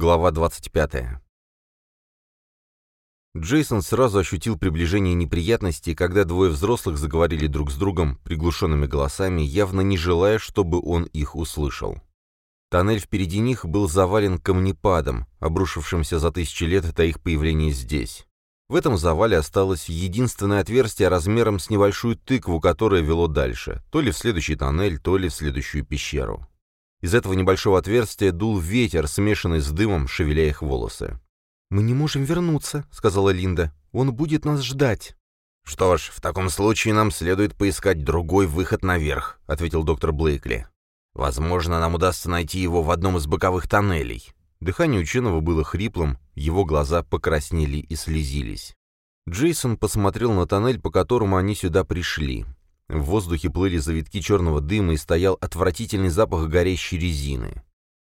Глава 25. Джейсон сразу ощутил приближение неприятностей, когда двое взрослых заговорили друг с другом приглушенными голосами, явно не желая, чтобы он их услышал. Тоннель впереди них был завален камнепадом, обрушившимся за тысячи лет до их появления здесь. В этом завале осталось единственное отверстие размером с небольшую тыкву, которое вело дальше, то ли в следующий тоннель, то ли в следующую пещеру. Из этого небольшого отверстия дул ветер, смешанный с дымом, шевеля их волосы. «Мы не можем вернуться», — сказала Линда. «Он будет нас ждать». «Что ж, в таком случае нам следует поискать другой выход наверх», — ответил доктор Блейкли. «Возможно, нам удастся найти его в одном из боковых тоннелей». Дыхание ученого было хриплым, его глаза покраснели и слезились. Джейсон посмотрел на тоннель, по которому они сюда пришли. В воздухе плыли завитки черного дыма и стоял отвратительный запах горящей резины.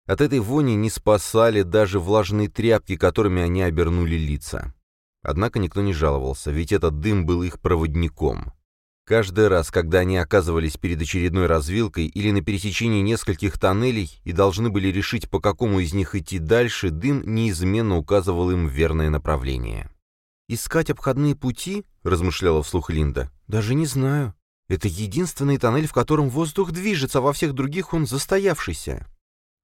От этой вони не спасали даже влажные тряпки, которыми они обернули лица. Однако никто не жаловался, ведь этот дым был их проводником. Каждый раз, когда они оказывались перед очередной развилкой или на пересечении нескольких тоннелей и должны были решить, по какому из них идти дальше, дым неизменно указывал им верное направление. «Искать обходные пути?» — размышляла вслух Линда. «Даже не знаю. Это единственный тоннель, в котором воздух движется, а во всех других он застоявшийся.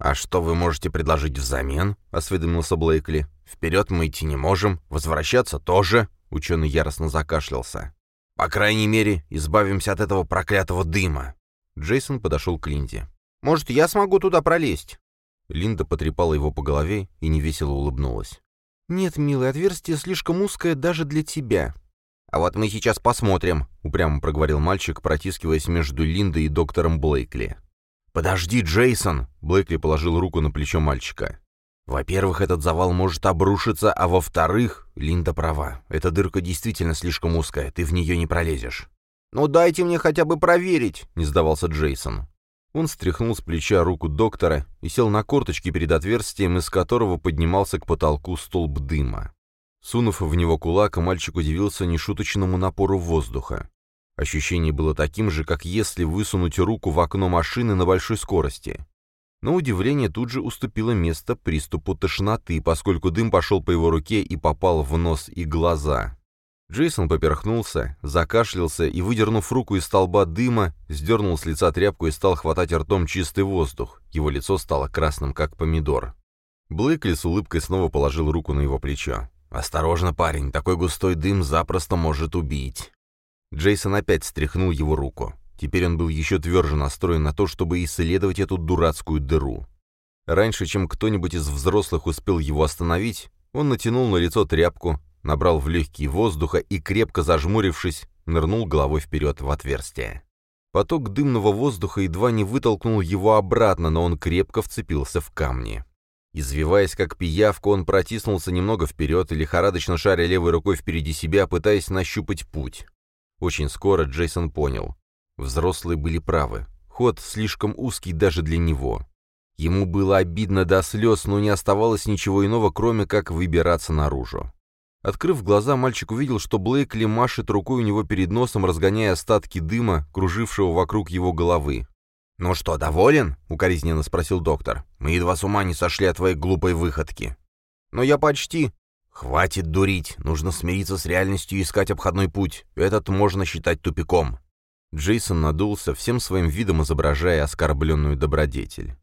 «А что вы можете предложить взамен?» — осведомился Блейкли. «Вперед мы идти не можем, возвращаться тоже», — ученый яростно закашлялся. «По крайней мере, избавимся от этого проклятого дыма». Джейсон подошел к Линде. «Может, я смогу туда пролезть?» Линда потрепала его по голове и невесело улыбнулась. «Нет, милый, отверстие слишком узкое даже для тебя. «А вот мы сейчас посмотрим», — упрямо проговорил мальчик, протискиваясь между Линдой и доктором Блейкли. «Подожди, Джейсон!» — Блейкли положил руку на плечо мальчика. «Во-первых, этот завал может обрушиться, а во-вторых, Линда права. Эта дырка действительно слишком узкая, ты в нее не пролезешь». «Ну дайте мне хотя бы проверить», — не сдавался Джейсон. Он стряхнул с плеча руку доктора и сел на корточки перед отверстием, из которого поднимался к потолку столб дыма. Сунув в него кулак, мальчик удивился нешуточному напору воздуха. Ощущение было таким же, как если высунуть руку в окно машины на большой скорости. Но удивление тут же уступило место приступу тошноты, поскольку дым пошел по его руке и попал в нос и глаза. Джейсон поперхнулся, закашлялся и, выдернув руку из столба дыма, сдернул с лица тряпку и стал хватать ртом чистый воздух. Его лицо стало красным, как помидор. Блэкли с улыбкой снова положил руку на его плечо. «Осторожно, парень, такой густой дым запросто может убить». Джейсон опять стряхнул его руку. Теперь он был еще тверже настроен на то, чтобы исследовать эту дурацкую дыру. Раньше, чем кто-нибудь из взрослых успел его остановить, он натянул на лицо тряпку, набрал в легкие воздуха и, крепко зажмурившись, нырнул головой вперед в отверстие. Поток дымного воздуха едва не вытолкнул его обратно, но он крепко вцепился в камни. Извиваясь как пиявка, он протиснулся немного вперед лихорадочно шаря левой рукой впереди себя, пытаясь нащупать путь. Очень скоро Джейсон понял. Взрослые были правы. Ход слишком узкий даже для него. Ему было обидно до слез, но не оставалось ничего иного, кроме как выбираться наружу. Открыв глаза, мальчик увидел, что Блейкли машет рукой у него перед носом, разгоняя остатки дыма, кружившего вокруг его головы. «Ну что, доволен?» — укоризненно спросил доктор. «Мы едва с ума не сошли от твоей глупой выходки». «Но я почти...» «Хватит дурить. Нужно смириться с реальностью и искать обходной путь. Этот можно считать тупиком». Джейсон надулся, всем своим видом изображая оскорбленную добродетель.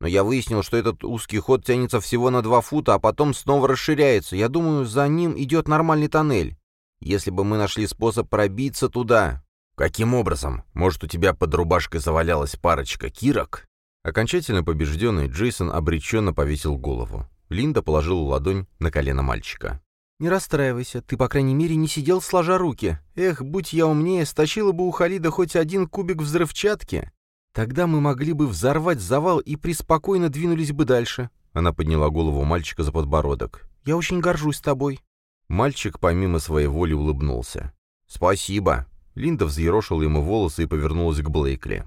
«Но я выяснил, что этот узкий ход тянется всего на два фута, а потом снова расширяется. Я думаю, за ним идет нормальный тоннель. Если бы мы нашли способ пробиться туда, «Каким образом? Может, у тебя под рубашкой завалялась парочка кирок?» Окончательно побежденный Джейсон обреченно повесил голову. Линда положила ладонь на колено мальчика. «Не расстраивайся, ты, по крайней мере, не сидел сложа руки. Эх, будь я умнее, стащила бы у Халида хоть один кубик взрывчатки. Тогда мы могли бы взорвать завал и преспокойно двинулись бы дальше». Она подняла голову мальчика за подбородок. «Я очень горжусь тобой». Мальчик помимо своей воли улыбнулся. «Спасибо. Линда взъерошила ему волосы и повернулась к Блейкли.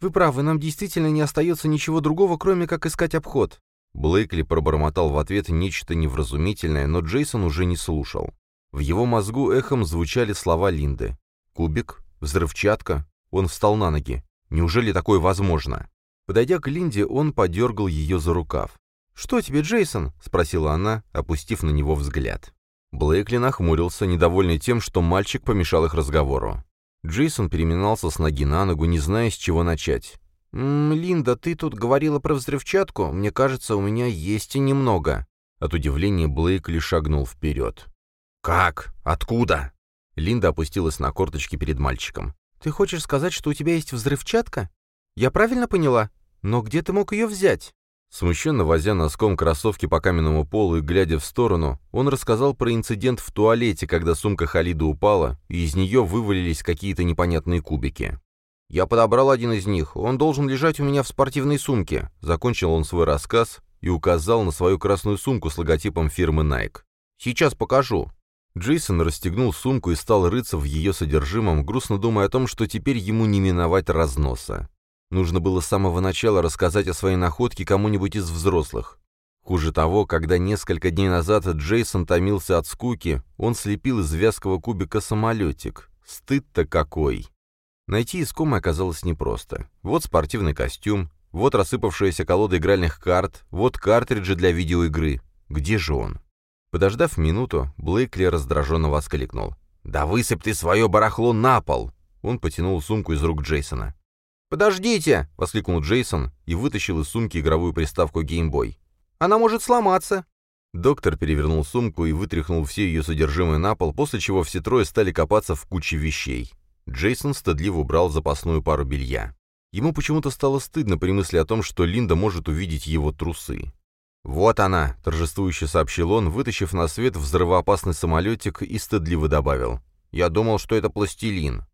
«Вы правы, нам действительно не остается ничего другого, кроме как искать обход». Блейкли пробормотал в ответ нечто невразумительное, но Джейсон уже не слушал. В его мозгу эхом звучали слова Линды. «Кубик? Взрывчатка?» Он встал на ноги. «Неужели такое возможно?» Подойдя к Линде, он подергал ее за рукав. «Что тебе, Джейсон?» — спросила она, опустив на него взгляд. Блейкли нахмурился, недовольный тем, что мальчик помешал их разговору. Джейсон переминался с ноги на ногу, не зная, с чего начать. «М -м, «Линда, ты тут говорила про взрывчатку? Мне кажется, у меня есть и немного». От удивления Блейкли шагнул вперед. «Как? Откуда?» Линда опустилась на корточки перед мальчиком. «Ты хочешь сказать, что у тебя есть взрывчатка? Я правильно поняла? Но где ты мог ее взять?» Смущенно возя носком кроссовки по каменному полу и глядя в сторону, он рассказал про инцидент в туалете, когда сумка Халида упала, и из нее вывалились какие-то непонятные кубики. «Я подобрал один из них, он должен лежать у меня в спортивной сумке», закончил он свой рассказ и указал на свою красную сумку с логотипом фирмы Nike. «Сейчас покажу». Джейсон расстегнул сумку и стал рыться в ее содержимом, грустно думая о том, что теперь ему не миновать разноса. Нужно было с самого начала рассказать о своей находке кому-нибудь из взрослых. Хуже того, когда несколько дней назад Джейсон томился от скуки, он слепил из вязкого кубика самолетик. Стыд-то какой! Найти искомое оказалось непросто. Вот спортивный костюм, вот рассыпавшаяся колода игральных карт, вот картриджи для видеоигры. Где же он? Подождав минуту, Блейкли раздраженно воскликнул. «Да высыпь ты свое барахло на пол!» Он потянул сумку из рук Джейсона. «Подождите!» — воскликнул Джейсон и вытащил из сумки игровую приставку Game Boy. «Она может сломаться!» Доктор перевернул сумку и вытряхнул все ее содержимое на пол, после чего все трое стали копаться в куче вещей. Джейсон стыдливо убрал запасную пару белья. Ему почему-то стало стыдно при мысли о том, что Линда может увидеть его трусы. «Вот она!» — торжествующе сообщил он, вытащив на свет взрывоопасный самолетик и стыдливо добавил. «Я думал, что это пластилин».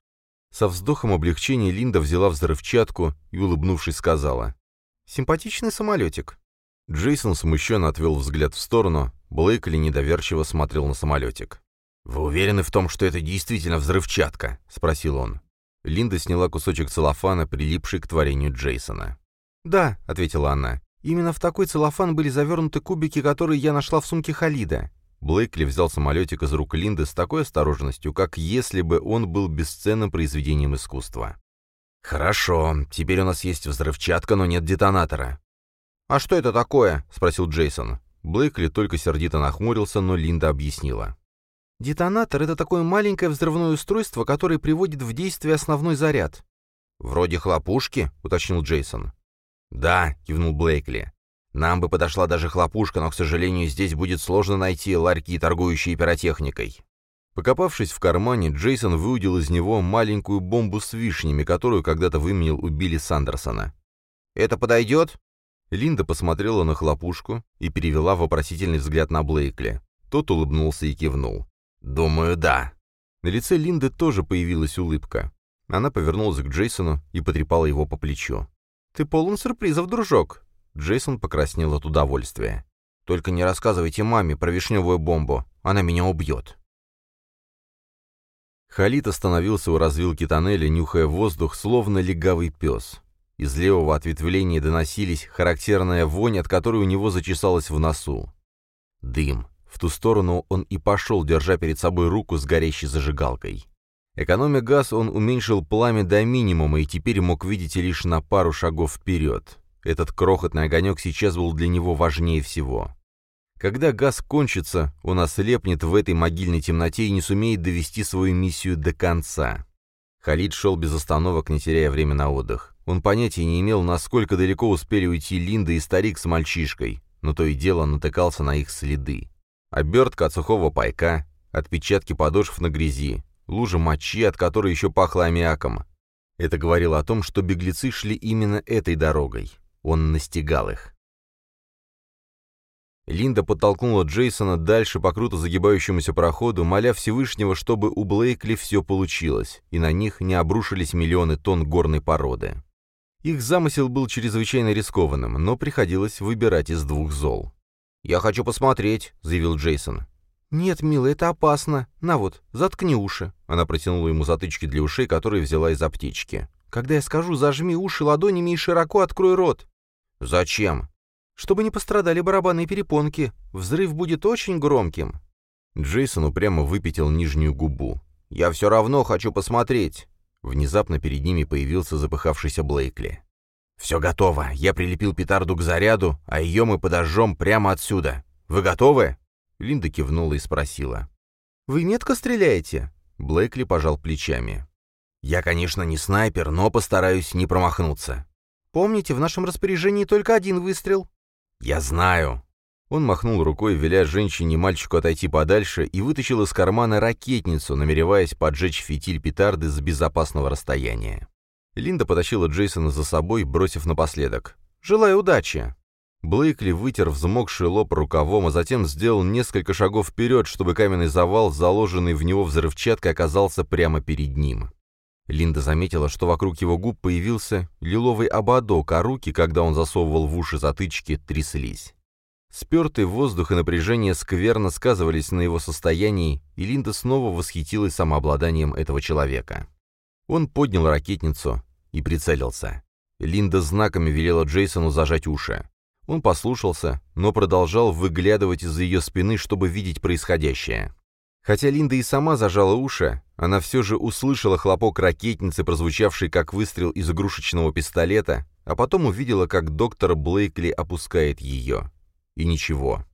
Со вздохом облегчения Линда взяла взрывчатку и, улыбнувшись, сказала. «Симпатичный самолетик». Джейсон смущенно отвел взгляд в сторону, Блейкли недоверчиво смотрел на самолетик. «Вы уверены в том, что это действительно взрывчатка?» — спросил он. Линда сняла кусочек целлофана, прилипший к творению Джейсона. «Да», — ответила она, — «именно в такой целлофан были завернуты кубики, которые я нашла в сумке Халида. Блейкли взял самолетик из рук Линды с такой осторожностью, как если бы он был бесценным произведением искусства. «Хорошо, теперь у нас есть взрывчатка, но нет детонатора». «А что это такое?» — спросил Джейсон. Блейкли только сердито нахмурился, но Линда объяснила. «Детонатор — это такое маленькое взрывное устройство, которое приводит в действие основной заряд». «Вроде хлопушки?» — уточнил Джейсон. «Да», — кивнул Блейкли. Нам бы подошла даже хлопушка, но, к сожалению, здесь будет сложно найти ларьки, торгующие пиротехникой. Покопавшись в кармане, Джейсон выудил из него маленькую бомбу с вишнями, которую когда-то выменил у Билли Сандерсона. «Это подойдет?» Линда посмотрела на хлопушку и перевела вопросительный взгляд на Блейкли. Тот улыбнулся и кивнул. «Думаю, да». На лице Линды тоже появилась улыбка. Она повернулась к Джейсону и потрепала его по плечу. «Ты полон сюрпризов, дружок. Джейсон покраснел от удовольствия. «Только не рассказывайте маме про вишневую бомбу, она меня убьет». Халид остановился у развилки тоннеля, нюхая воздух, словно легавый пес. Из левого ответвления доносились характерная вонь, от которой у него зачесалась в носу. Дым. В ту сторону он и пошел, держа перед собой руку с горящей зажигалкой. Экономя газ, он уменьшил пламя до минимума и теперь мог видеть лишь на пару шагов вперед. Этот крохотный огонек сейчас был для него важнее всего. Когда газ кончится, он ослепнет в этой могильной темноте и не сумеет довести свою миссию до конца. Халид шел без остановок, не теряя время на отдых. Он понятия не имел, насколько далеко успели уйти Линда и старик с мальчишкой, но то и дело натыкался на их следы. Обертка от сухого пайка, отпечатки подошв на грязи, лужа мочи, от которой еще пахло аммиаком. Это говорило о том, что беглецы шли именно этой дорогой. Он настигал их. Линда подтолкнула Джейсона дальше по круто загибающемуся проходу, моля Всевышнего, чтобы у Блейкли все получилось, и на них не обрушились миллионы тонн горной породы. Их замысел был чрезвычайно рискованным, но приходилось выбирать из двух зол. «Я хочу посмотреть», — заявил Джейсон. «Нет, милый, это опасно. На вот, заткни уши». Она протянула ему затычки для ушей, которые взяла из аптечки. «Когда я скажу, зажми уши ладонями и широко открой рот». «Зачем?» «Чтобы не пострадали барабанные перепонки. Взрыв будет очень громким». Джейсон упрямо выпятил нижнюю губу. «Я все равно хочу посмотреть». Внезапно перед ними появился запыхавшийся Блейкли. «Все готово. Я прилепил петарду к заряду, а ее мы подожжем прямо отсюда. Вы готовы?» Линда кивнула и спросила. «Вы метко стреляете?» Блэкли пожал плечами. «Я, конечно, не снайпер, но постараюсь не промахнуться». «Помните, в нашем распоряжении только один выстрел». «Я знаю». Он махнул рукой, веля женщине и мальчику отойти подальше, и вытащил из кармана ракетницу, намереваясь поджечь фитиль петарды с безопасного расстояния. Линда потащила Джейсона за собой, бросив напоследок. «Желаю удачи!» Блейкли вытер взмокший лоб рукавом, а затем сделал несколько шагов вперед, чтобы каменный завал, заложенный в него взрывчаткой, оказался прямо перед ним. Линда заметила, что вокруг его губ появился лиловый ободок, а руки, когда он засовывал в уши затычки, тряслись. Спертый воздух и напряжение скверно сказывались на его состоянии, и Линда снова восхитилась самообладанием этого человека. Он поднял ракетницу и прицелился. Линда знаками велела Джейсону зажать уши. Он послушался, но продолжал выглядывать из-за ее спины, чтобы видеть происходящее. Хотя Линда и сама зажала уши, она все же услышала хлопок ракетницы, прозвучавший как выстрел из игрушечного пистолета, а потом увидела, как доктор Блейкли опускает ее. И ничего.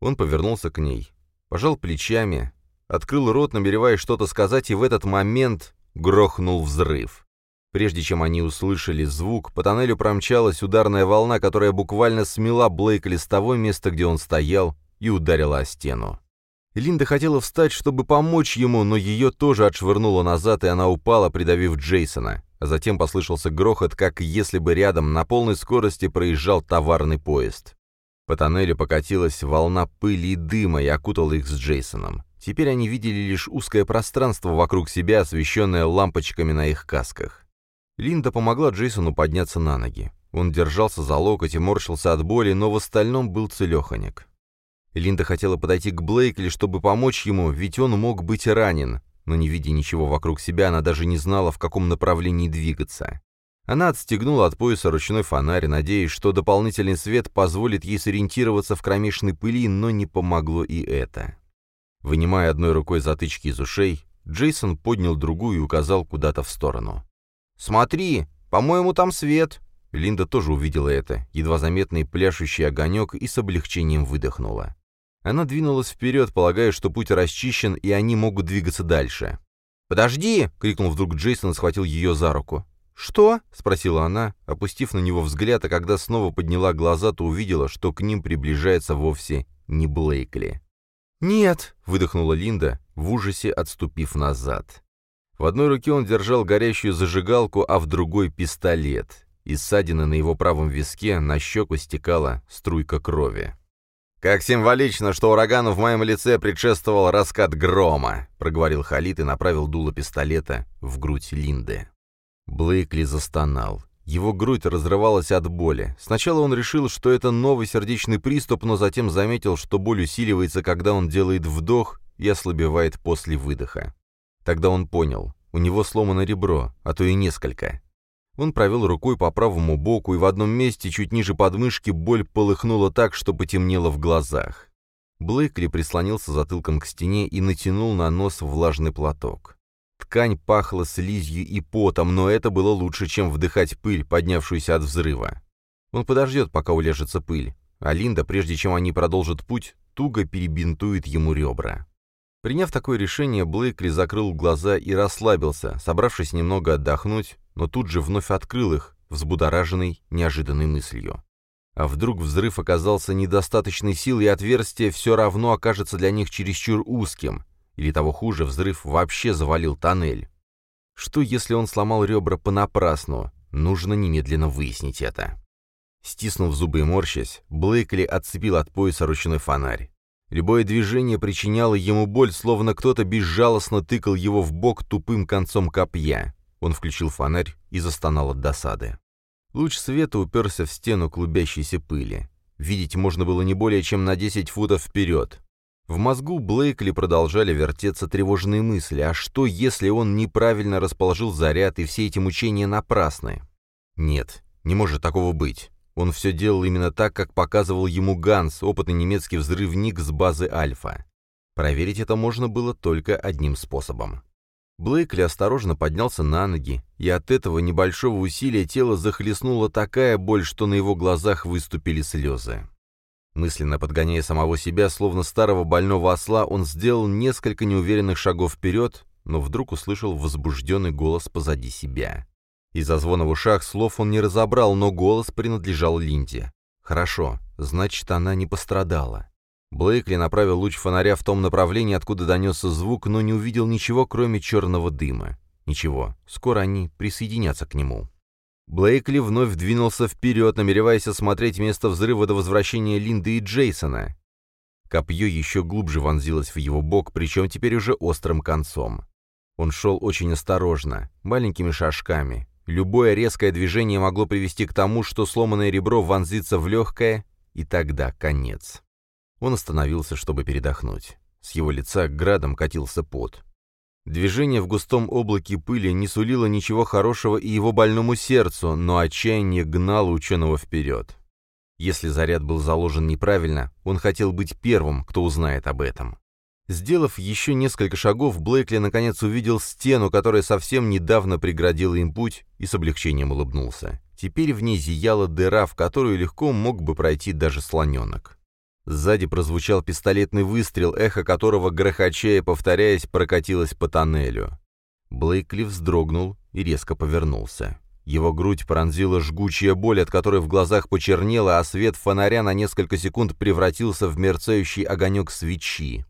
Он повернулся к ней, пожал плечами, открыл рот, намереваясь что-то сказать, и в этот момент грохнул взрыв. Прежде чем они услышали звук, по тоннелю промчалась ударная волна, которая буквально смела Блейкли с того места, где он стоял, и ударила о стену. Линда хотела встать, чтобы помочь ему, но ее тоже отшвырнуло назад, и она упала, придавив Джейсона. А затем послышался грохот, как если бы рядом на полной скорости проезжал товарный поезд. По тоннелю покатилась волна пыли и дыма и окутала их с Джейсоном. Теперь они видели лишь узкое пространство вокруг себя, освещенное лампочками на их касках. Линда помогла Джейсону подняться на ноги. Он держался за локоть и морщился от боли, но в остальном был целеханик. Линда хотела подойти к Блейкли, чтобы помочь ему, ведь он мог быть ранен, но не видя ничего вокруг себя, она даже не знала, в каком направлении двигаться. Она отстегнула от пояса ручной фонарь, надеясь, что дополнительный свет позволит ей сориентироваться в кромешной пыли, но не помогло и это. Вынимая одной рукой затычки из ушей, Джейсон поднял другую и указал куда-то в сторону. «Смотри, по-моему, там свет!» Линда тоже увидела это, едва заметный пляшущий огонек, и с облегчением выдохнула. Она двинулась вперед, полагая, что путь расчищен, и они могут двигаться дальше. «Подожди!» — крикнул вдруг Джейсон и схватил ее за руку. «Что?» — спросила она, опустив на него взгляд, а когда снова подняла глаза, то увидела, что к ним приближается вовсе не Блейкли. «Нет!» — выдохнула Линда, в ужасе отступив назад. В одной руке он держал горящую зажигалку, а в другой — пистолет. Из ссадины на его правом виске на щеку стекала струйка крови. «Как символично, что урагану в моем лице предшествовал раскат грома», — проговорил Халид и направил дуло пистолета в грудь Линды. Блейкли застонал. Его грудь разрывалась от боли. Сначала он решил, что это новый сердечный приступ, но затем заметил, что боль усиливается, когда он делает вдох и ослабевает после выдоха. Тогда он понял, у него сломано ребро, а то и несколько. Он провел рукой по правому боку, и в одном месте, чуть ниже подмышки, боль полыхнула так, что потемнело в глазах. Блейкли прислонился затылком к стене и натянул на нос влажный платок. Ткань пахла слизью и потом, но это было лучше, чем вдыхать пыль, поднявшуюся от взрыва. Он подождет, пока улежется пыль, а Линда, прежде чем они продолжат путь, туго перебинтует ему ребра. Приняв такое решение, Блейкли закрыл глаза и расслабился, собравшись немного отдохнуть, но тут же вновь открыл их, взбудораженный неожиданной мыслью. А вдруг взрыв оказался недостаточной силой, и отверстие все равно окажется для них чересчур узким, или того хуже, взрыв вообще завалил тоннель. Что, если он сломал ребра понапрасну? Нужно немедленно выяснить это. Стиснув зубы и морщась, Блейкли отцепил от пояса ручной фонарь. Любое движение причиняло ему боль, словно кто-то безжалостно тыкал его в бок тупым концом копья. Он включил фонарь и застонал от досады. Луч света уперся в стену клубящейся пыли. Видеть можно было не более чем на 10 футов вперед. В мозгу Блейкли продолжали вертеться тревожные мысли. А что, если он неправильно расположил заряд, и все эти мучения напрасны? Нет, не может такого быть. Он все делал именно так, как показывал ему Ганс, опытный немецкий взрывник с базы Альфа. Проверить это можно было только одним способом. Блейкли осторожно поднялся на ноги, и от этого небольшого усилия тело захлестнула такая боль, что на его глазах выступили слезы. Мысленно подгоняя самого себя, словно старого больного осла, он сделал несколько неуверенных шагов вперед, но вдруг услышал возбужденный голос позади себя. Из-за звона в ушах слов он не разобрал, но голос принадлежал Линде. «Хорошо, значит, она не пострадала». Блейкли направил луч фонаря в том направлении, откуда донесся звук, но не увидел ничего, кроме черного дыма. Ничего, скоро они присоединятся к нему. Блейкли вновь двинулся вперед, намереваясь осмотреть место взрыва до возвращения Линды и Джейсона. Копье еще глубже вонзилось в его бок, причем теперь уже острым концом. Он шел очень осторожно, маленькими шажками. Любое резкое движение могло привести к тому, что сломанное ребро вонзится в легкое, и тогда конец. Он остановился, чтобы передохнуть. С его лица градом катился пот. Движение в густом облаке пыли не сулило ничего хорошего и его больному сердцу, но отчаяние гнало ученого вперед. Если заряд был заложен неправильно, он хотел быть первым, кто узнает об этом. Сделав еще несколько шагов, Блейкли наконец увидел стену, которая совсем недавно преградила им путь, и с облегчением улыбнулся. Теперь в ней зияла дыра, в которую легко мог бы пройти даже слоненок. Сзади прозвучал пистолетный выстрел, эхо которого, грохоча и повторяясь, прокатилось по тоннелю. Блейкли вздрогнул и резко повернулся. Его грудь пронзила жгучая боль, от которой в глазах почернело, а свет фонаря на несколько секунд превратился в мерцающий огонек свечи.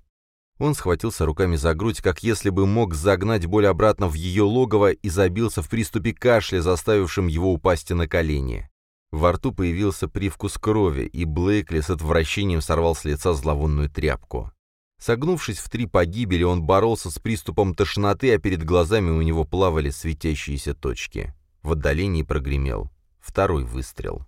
Он схватился руками за грудь, как если бы мог загнать боль обратно в ее логово и забился в приступе кашля, заставившим его упасть на колени. Во рту появился привкус крови, и Блейкли с отвращением сорвал с лица зловонную тряпку. Согнувшись в три погибели, он боролся с приступом тошноты, а перед глазами у него плавали светящиеся точки. В отдалении прогремел второй выстрел.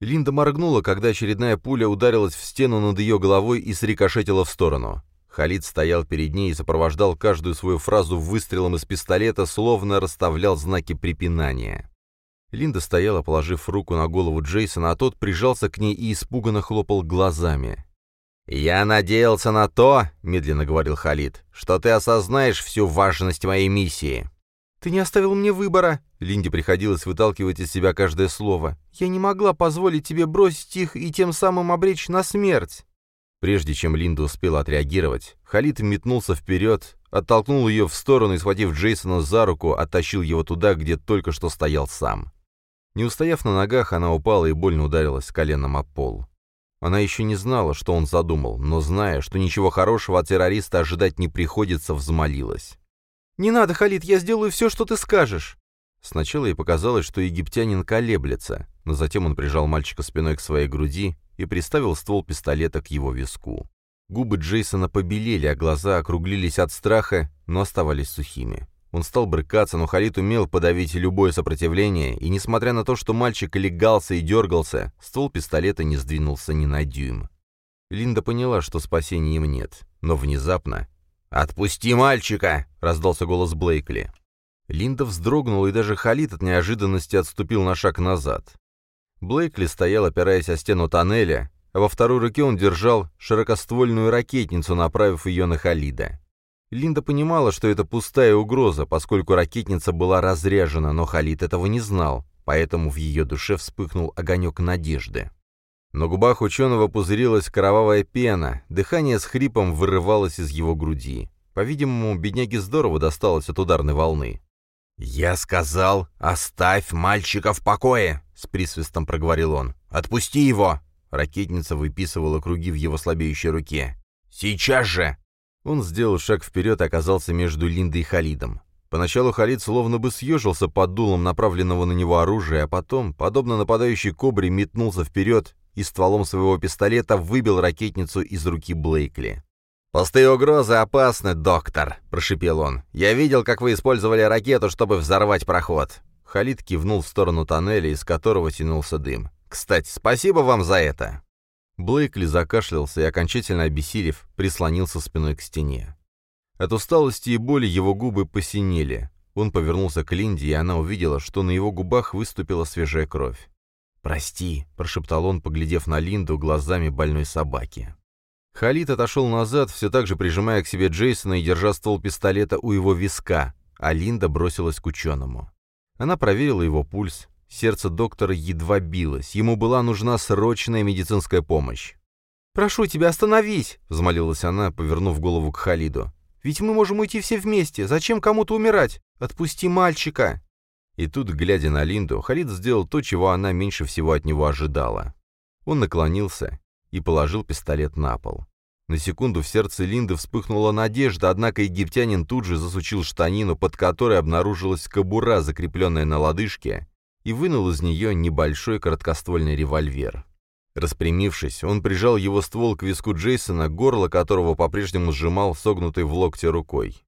Линда моргнула, когда очередная пуля ударилась в стену над ее головой и срикошетила в сторону. Халид стоял перед ней и сопровождал каждую свою фразу выстрелом из пистолета, словно расставлял знаки препинания. Линда стояла, положив руку на голову Джейсона, а тот прижался к ней и испуганно хлопал глазами. «Я надеялся на то, — медленно говорил Халид, — что ты осознаешь всю важность моей миссии». «Ты не оставил мне выбора», — Линде приходилось выталкивать из себя каждое слово. «Я не могла позволить тебе бросить их и тем самым обречь на смерть». Прежде чем Линда успела отреагировать, Халид метнулся вперед, оттолкнул ее в сторону и, схватив Джейсона за руку, оттащил его туда, где только что стоял сам. Не устояв на ногах, она упала и больно ударилась коленом о пол. Она еще не знала, что он задумал, но, зная, что ничего хорошего от террориста ожидать не приходится, взмолилась. «Не надо, Халид, я сделаю все, что ты скажешь!» Сначала ей показалось, что египтянин колеблется, но затем он прижал мальчика спиной к своей груди и приставил ствол пистолета к его виску. Губы Джейсона побелели, а глаза округлились от страха, но оставались сухими. Он стал брыкаться, но Халид умел подавить любое сопротивление, и, несмотря на то, что мальчик легался и дергался, ствол пистолета не сдвинулся ни на дюйм. Линда поняла, что спасения им нет, но внезапно... «Отпусти мальчика!» — раздался голос Блейкли. Линда вздрогнула, и даже Халид от неожиданности отступил на шаг назад. Блейкли стоял, опираясь о стену тоннеля, а во второй руке он держал широкоствольную ракетницу, направив ее на Халида. Линда понимала, что это пустая угроза, поскольку ракетница была разряжена, но Халид этого не знал, поэтому в ее душе вспыхнул огонек надежды. На губах ученого пузырилась кровавая пена, дыхание с хрипом вырывалось из его груди. По-видимому, бедняге здорово досталось от ударной волны. «Я сказал, оставь мальчика в покое!» — с присвистом проговорил он. «Отпусти его!» Ракетница выписывала круги в его слабеющей руке. «Сейчас же!» Он сделал шаг вперед и оказался между Линдой и Халидом. Поначалу Халид словно бы съежился под дулом направленного на него оружия, а потом, подобно нападающей кобре, метнулся вперед и стволом своего пистолета выбил ракетницу из руки Блейкли. «Пустые угрозы опасны, доктор», — прошипел он. «Я видел, как вы использовали ракету, чтобы взорвать проход». Халид кивнул в сторону тоннеля, из которого тянулся дым. «Кстати, спасибо вам за это». Блейкли закашлялся и, окончательно обессилев, прислонился спиной к стене. От усталости и боли его губы посинели. Он повернулся к Линде, и она увидела, что на его губах выступила свежая кровь. «Прости», — прошептал он, поглядев на Линду глазами больной собаки. Халид отошел назад, все так же прижимая к себе Джейсона и держа ствол пистолета у его виска, а Линда бросилась к ученому. Она проверила его пульс. Сердце доктора едва билось. Ему была нужна срочная медицинская помощь. «Прошу тебя, остановись!» — взмолилась она, повернув голову к Халиду. «Ведь мы можем уйти все вместе. Зачем кому-то умирать? Отпусти мальчика!» И тут, глядя на Линду, Халид сделал то, чего она меньше всего от него ожидала. Он наклонился и положил пистолет на пол. На секунду в сердце Линды вспыхнула надежда, однако египтянин тут же засучил штанину, под которой обнаружилась кобура, закрепленная на лодыжке, и вынул из нее небольшой короткоствольный револьвер. Распрямившись, он прижал его ствол к виску Джейсона, горло которого по-прежнему сжимал согнутой в локте рукой.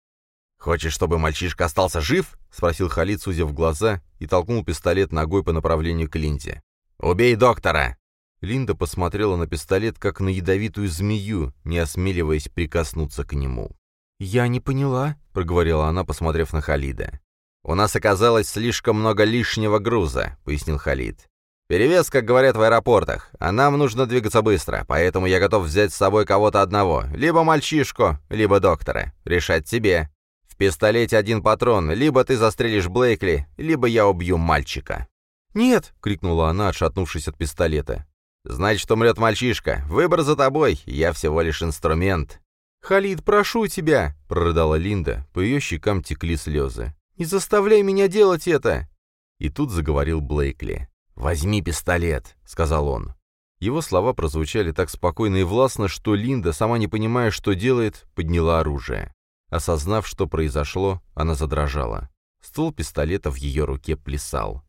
«Хочешь, чтобы мальчишка остался жив?» — спросил Халид, сузив глаза, и толкнул пистолет ногой по направлению к Линде. «Убей доктора!» Линда посмотрела на пистолет, как на ядовитую змею, не осмеливаясь прикоснуться к нему. «Я не поняла», — проговорила она, посмотрев на Халида. «У нас оказалось слишком много лишнего груза», — пояснил Халид. «Перевес, как говорят в аэропортах, а нам нужно двигаться быстро, поэтому я готов взять с собой кого-то одного, либо мальчишку, либо доктора. Решать тебе. В пистолете один патрон, либо ты застрелишь Блейкли, либо я убью мальчика». «Нет!» — крикнула она, отшатнувшись от пистолета. «Значит, умрет мальчишка. Выбор за тобой. Я всего лишь инструмент». «Халид, прошу тебя!» — прорыдала Линда. По ее щекам текли слезы. «Не заставляй меня делать это!» И тут заговорил Блейкли. «Возьми пистолет», — сказал он. Его слова прозвучали так спокойно и властно, что Линда, сама не понимая, что делает, подняла оружие. Осознав, что произошло, она задрожала. Ствол пистолета в ее руке плясал.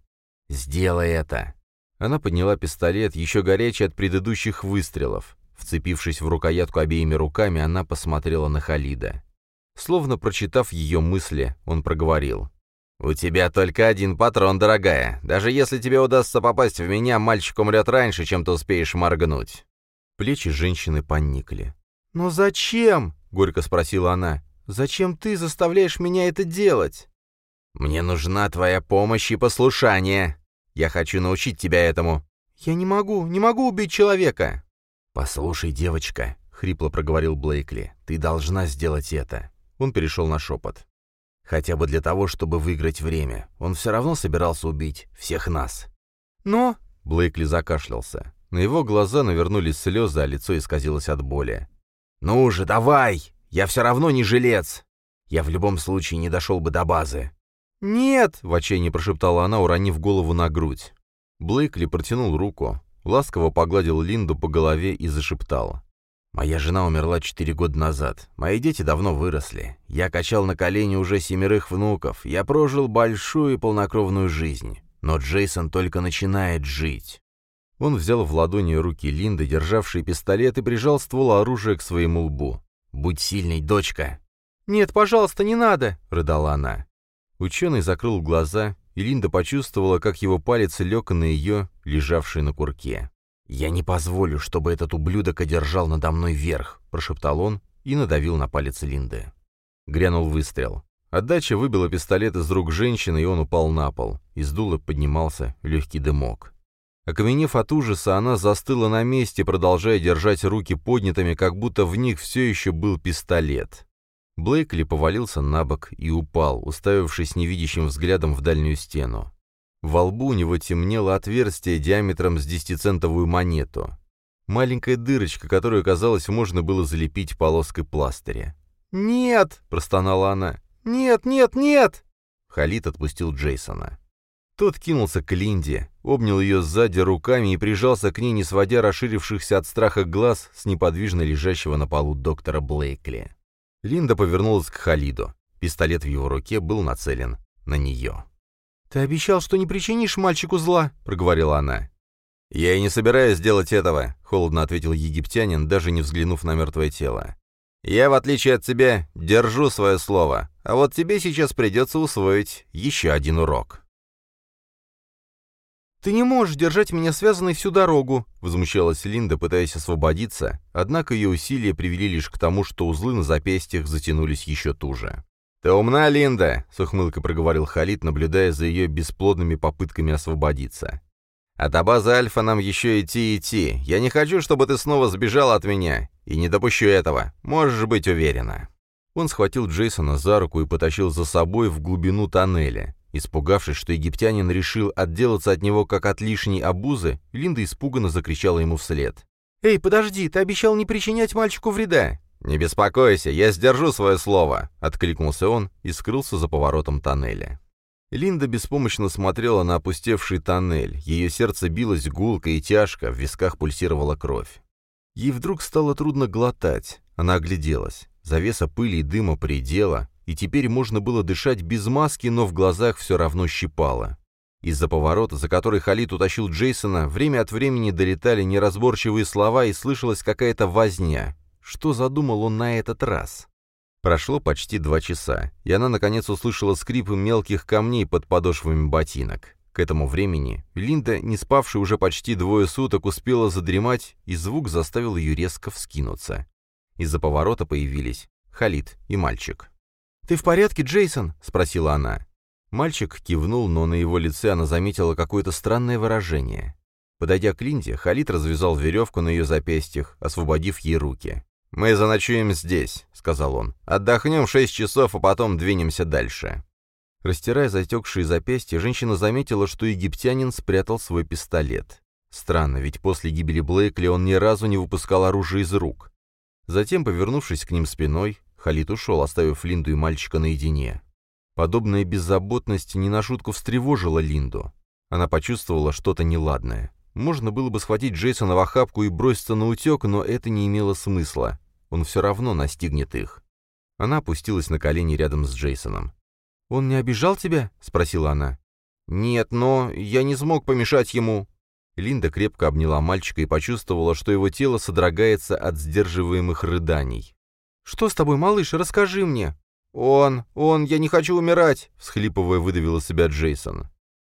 «Сделай это!» Она подняла пистолет, еще горячий от предыдущих выстрелов. Вцепившись в рукоятку обеими руками, она посмотрела на Халида. Словно прочитав ее мысли, он проговорил. «У тебя только один патрон, дорогая. Даже если тебе удастся попасть в меня, мальчик умрет раньше, чем ты успеешь моргнуть». Плечи женщины поникли. «Но зачем?» — горько спросила она. «Зачем ты заставляешь меня это делать?» «Мне нужна твоя помощь и послушание», я хочу научить тебя этому». «Я не могу, не могу убить человека». «Послушай, девочка», — хрипло проговорил Блейкли, — «ты должна сделать это». Он перешел на шепот. «Хотя бы для того, чтобы выиграть время. Он все равно собирался убить всех нас». «Но...» — Блейкли закашлялся. На его глаза навернулись слезы, а лицо исказилось от боли. «Ну же, давай! Я все равно не жилец! Я в любом случае не дошел бы до базы. «Нет!» — в отчаянии прошептала она, уронив голову на грудь. Блейкли протянул руку, ласково погладил Линду по голове и зашептал. «Моя жена умерла четыре года назад. Мои дети давно выросли. Я качал на колени уже семерых внуков. Я прожил большую и полнокровную жизнь. Но Джейсон только начинает жить». Он взял в ладони руки Линды, державшие пистолет, и прижал ствол оружия к своему лбу. «Будь сильной, дочка!» «Нет, пожалуйста, не надо!» — рыдала она. Ученый закрыл глаза, и Линда почувствовала, как его палец лег на ее, лежавшей на курке. «Я не позволю, чтобы этот ублюдок одержал надо мной верх», — прошептал он и надавил на палец Линды. Грянул выстрел. Отдача выбила пистолет из рук женщины, и он упал на пол. Из дула поднимался легкий дымок. Окаменев от ужаса, она застыла на месте, продолжая держать руки поднятыми, как будто в них все еще был пистолет. Блейкли повалился на бок и упал, уставившись невидящим взглядом в дальнюю стену. Во лбу у него темнело отверстие диаметром с десятицентовую монету. Маленькая дырочка, которую, казалось, можно было залепить полоской пластыря. «Нет!» — простонала она. «Нет, нет, нет!» Халид отпустил Джейсона. Тот кинулся к Линде, обнял ее сзади руками и прижался к ней, не сводя расширившихся от страха глаз с неподвижно лежащего на полу доктора Блейкли. Линда повернулась к Халиду. Пистолет в его руке был нацелен на нее. «Ты обещал, что не причинишь мальчику зла», — проговорила она. «Я и не собираюсь сделать этого», — холодно ответил египтянин, даже не взглянув на мертвое тело. «Я, в отличие от тебя, держу свое слово, а вот тебе сейчас придется усвоить еще один урок». «Ты не можешь держать меня связанной всю дорогу», — возмущалась Линда, пытаясь освободиться, однако ее усилия привели лишь к тому, что узлы на запястьях затянулись еще туже. «Ты умна, Линда», — с ухмылкой проговорил Халид, наблюдая за ее бесплодными попытками освободиться. «А до базы Альфа нам еще идти идти. Я не хочу, чтобы ты снова сбежала от меня. И не допущу этого, можешь быть уверена». Он схватил Джейсона за руку и потащил за собой в глубину тоннеля. Испугавшись, что египтянин решил отделаться от него как от лишней обузы, Линда испуганно закричала ему вслед. «Эй, подожди, ты обещал не причинять мальчику вреда!» «Не беспокойся, я сдержу свое слово», — откликнулся он и скрылся за поворотом тоннеля. Линда беспомощно смотрела на опустевший тоннель, ее сердце билось гулко и тяжко, в висках пульсировала кровь. Ей вдруг стало трудно глотать, она огляделась. Завеса пыли и дыма предела, и теперь можно было дышать без маски, но в глазах все равно щипало. Из-за поворота, за который Халид утащил Джейсона, время от времени долетали неразборчивые слова и слышалась какая-то возня. Что задумал он на этот раз? Прошло почти два часа, и она наконец услышала скрип мелких камней под подошвами ботинок. К этому времени Линда, не спавшая уже почти двое суток, успела задремать, и звук заставил ее резко вскинуться. Из-за поворота появились Халид и мальчик. «Ты в порядке, Джейсон?» — спросила она. Мальчик кивнул, но на его лице она заметила какое-то странное выражение. Подойдя к Линде, Халид развязал веревку на ее запястьях, освободив ей руки. «Мы заночуем здесь», — сказал он. «Отдохнем шесть часов, а потом двинемся дальше». Растирая затекшие запястья, женщина заметила, что египтянин спрятал свой пистолет. Странно, ведь после гибели Блейкли он ни разу не выпускал оружие из рук. Затем, повернувшись к ним спиной, Халид ушел, оставив Линду и мальчика наедине. Подобная беззаботность не на шутку встревожила Линду. Она почувствовала что-то неладное. Можно было бы схватить Джейсона в охапку и броситься на утек, но это не имело смысла. Он все равно настигнет их. Она опустилась на колени рядом с Джейсоном. «Он не обижал тебя?» — спросила она. «Нет, но я не смог помешать ему». Линда крепко обняла мальчика и почувствовала, что его тело содрогается от сдерживаемых рыданий. «Что с тобой, малыш? Расскажи мне!» «Он, он, я не хочу умирать!» — всхлипывая выдавил из себя Джейсон.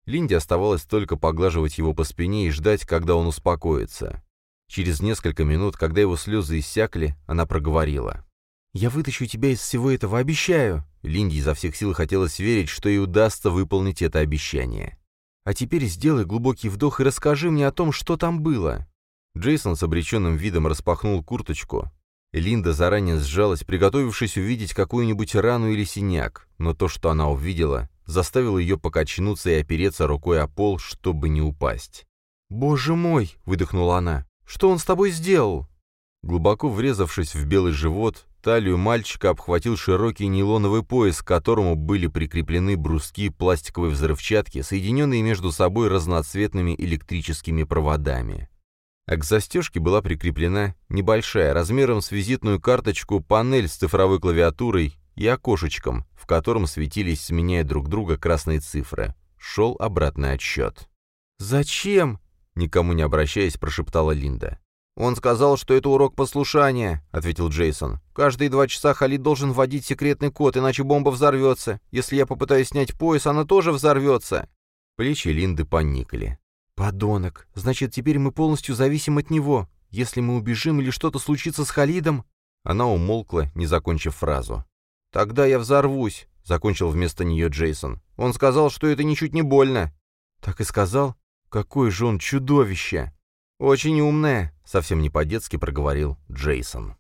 Линде оставалось только поглаживать его по спине и ждать, когда он успокоится. Через несколько минут, когда его слезы иссякли, она проговорила. «Я вытащу тебя из всего этого, обещаю!» Линде изо всех сил хотелось верить, что ей удастся выполнить это обещание. «А теперь сделай глубокий вдох и расскажи мне о том, что там было!» Джейсон с обреченным видом распахнул курточку, Линда заранее сжалась, приготовившись увидеть какую-нибудь рану или синяк, но то, что она увидела, заставило ее покачнуться и опереться рукой о пол, чтобы не упасть. «Боже мой!» — выдохнула она. «Что он с тобой сделал?» Глубоко врезавшись в белый живот, талию мальчика обхватил широкий нейлоновый пояс, к которому были прикреплены бруски пластиковой взрывчатки, соединенные между собой разноцветными электрическими проводами а к застежке была прикреплена небольшая, размером с визитную карточку, панель с цифровой клавиатурой и окошечком, в котором светились, сменяя друг друга, красные цифры. Шел обратный отсчет. «Зачем?» — никому не обращаясь, прошептала Линда. «Он сказал, что это урок послушания», — ответил Джейсон. «Каждые два часа Халид должен вводить секретный код, иначе бомба взорвется. Если я попытаюсь снять пояс, она тоже взорвется». Плечи Линды поникли. «Подонок! Значит, теперь мы полностью зависим от него. Если мы убежим или что-то случится с Халидом...» Она умолкла, не закончив фразу. «Тогда я взорвусь», — закончил вместо нее Джейсон. «Он сказал, что это ничуть не больно». «Так и сказал? Какое же он чудовище!» «Очень умное», — совсем не по-детски проговорил Джейсон.